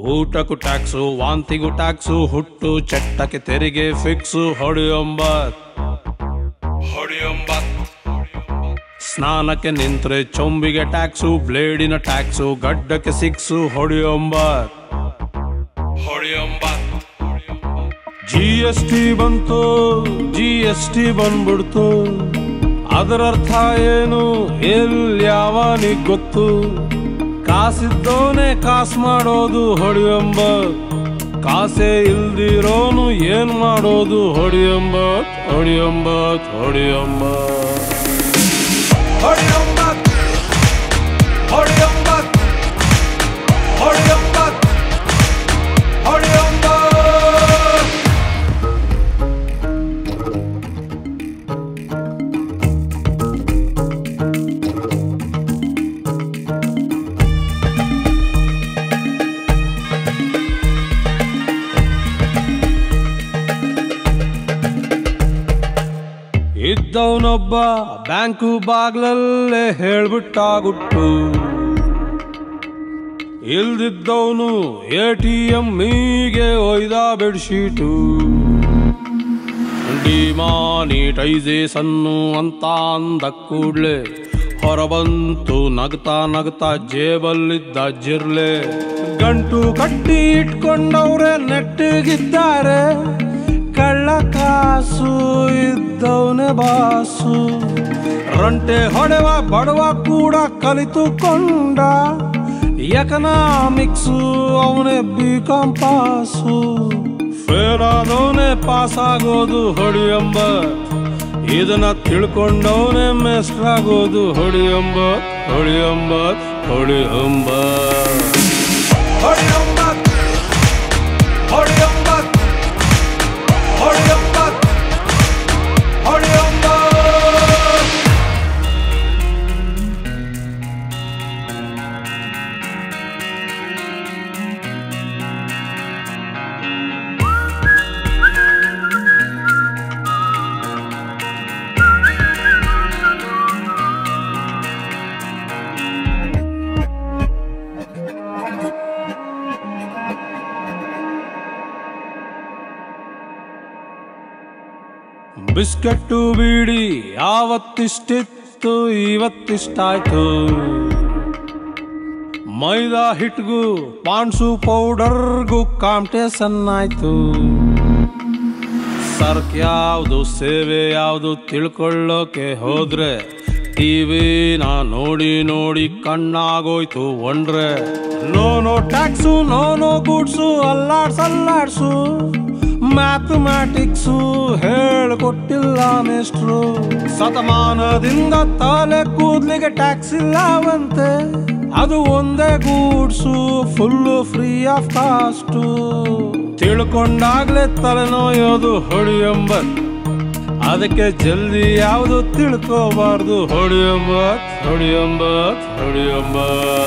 ಊಟಕ್ಕೂ tax ವಾಂತಿಗೂ tax ಹುಟ್ಟು ಚಟ್ಟಕ್ಕೆ ತೆರಿಗೆ ಫಿಕ್ಸು ಹೊಡೆಯೊಂಬತ್. ಹೊಡೆಯೊಂಬತ್. ಸ್ನಾನಕ್ಕೆ ನಿಂತ್ರೆ ಚೊಂಬಿಗೆ ಟ್ಯಾಕ್ಸು ಬ್ಲೇಡಿನ ಟ್ಯಾಕ್ಸು ಗಡ್ಡಕ್ಕೆ ಸಿಕ್ಸು ಹೊಡೆಯೊಂಬತ್. ಹೊಡೆಯೊಂಬತ್. ಜಿ ಎಸ್ ಟಿ ಬಂತು ಜಿ ಎಸ್ ಟಿ ಬಂದ್ಬಿಡ್ತು. ಅದರರ್ಥ ಏನು? ಎಲ್ಲಿ ಯಾವನಿಗೆ ಗೊತ್ತು? ಕಾಸಿದ್ದವನೇ ಕಾಸು ಮಾಡೋದು ಹೊಡೆಯೊಂಬತ್ ಕಾಸೇ ಇಲ್ದಿರೋನು ಏನ್ ಮಾಡೋದು ಹೊಡೆಯೊಂಬತ್ ಹೊಡೆಯೊಂಬತ್ ಹೊಡೆಯೊಂಬತ್ ಹೊಡೆಯೊಂಬತ್ ಇದ್ದವನೊಬ್ಬ ಬ್ಯಾಂಕು ಬಾಗ್ಲಲ್ಲೇ ಹೇಳ್ಬಿಟ್ಟಾಗುಟ್ಟು. ಇಲ್ದಿದ್ದವನು ಎ ಟಿ ಎಂ ಮೀಗೆ ಒಯ್ದ ಬೆಡ್ಶೀಟು. ಡಿಮಾನಿಟೈಸೇಷನ್ನು ಅಂತ ಅಂದ ಕೂಡ್ಲೆ ಹೊರಬಂತು ನಗ್ತಾ ನಗ್ತಾ ಜೇಬಲ್ಲಿದ್ದ ಜಿರ್ಲೆ. ಗಂಟು ಕಟ್ಟಿ ಇಟ್ಕೊಂಡವ್ರೆ ನೆಟ್ಟಿಗಿದ್ದಾರೆ. ಕಳ್ಳ ಕಾಸು ಬಾಸು. ರಂಟೆ ಹೊಡೆವ, ಬಡವ ಕೂಡ ಕಲಿತುಕೊಂಡ. ಎಕನಾಮಿಕ್ಸು, ಅವನೇ ಬಿ ಪಾಸು. ಫೇಲ್ ಆದವನೇ ಪಾಸ್ ಆಗೋದು ಹೊಡಿಯಂಬ ಇದನ್ನ ತಿಳ್ಕೊಂಡವನೇ ಮೇಸ್ಟ್ರಾಗೋದು ಎಂಬ ಹೊಡಿ ಎಂಬ ಹೊಡಿ ಹೊಡಿಯಂಬತ್ ಬಿಸ್ಕೆಟ್ಟು ಬೀಡಿ, ಯಾವತ್ತಿಷ್ಟಿತ್ತು, ಇವತ್ತಿಷ್ಟಾಯ್ತು. ಮೈದಾ ಹಿಟ್ಗೂ ಪಾನ್ಸು ಪೌಡರ್ಗೂ ಕಾಂಪಿಟೇಷನ್ ಆಯ್ತು ಸರ್ಕ್ ಯಾವುದು, ಸೇವೆ ಯಾವುದು ತಿಳ್ಕೊಳ್ಳೋಕೆ ಹೋದ್ರೆ ಟಿವಿನ ನೋಡಿ ನೋಡಿ ಕಣ್ಣಾಗೋಯ್ತು ಒಂಡ್ರೆ. No no tax, no no goods ಅಲ್ಲಾಡ್ಸು ಅಲ್ಲಾಡ್ಸು ಮ್ಯಾಥಮ್ಯಾಟಿಕ್ಸು ಹೇಳ್ಕೊಟ್ಟಿಲ್ಲ ಮೇಷ್ಟ್ರು. ಶತಮಾನದಿಂದ ತಲೆ ಕೂದ್ಲಿಗೆ ಟ್ಯಾಕ್ಸ್ ಇಲ್ಲವಂತೆ. ಅದು ಒಂದೇ goods full free of cost ತಿಳ್ಕೊಂಡಾಗ್ಲೇ ತಲೆನೋಯೋದು ಹೊಡಿಯಂಬತ್ ಅದಕ್ಕೆ ಜಲ್ದಿ ಯಾವುದು ತಿಳ್ಕೋಬಾರ್ದು ಹೊಡಿಯಂಬತ್ ಹೊಡಿಯಂಬತ್ ಹೊಡಿಯಂಬತ್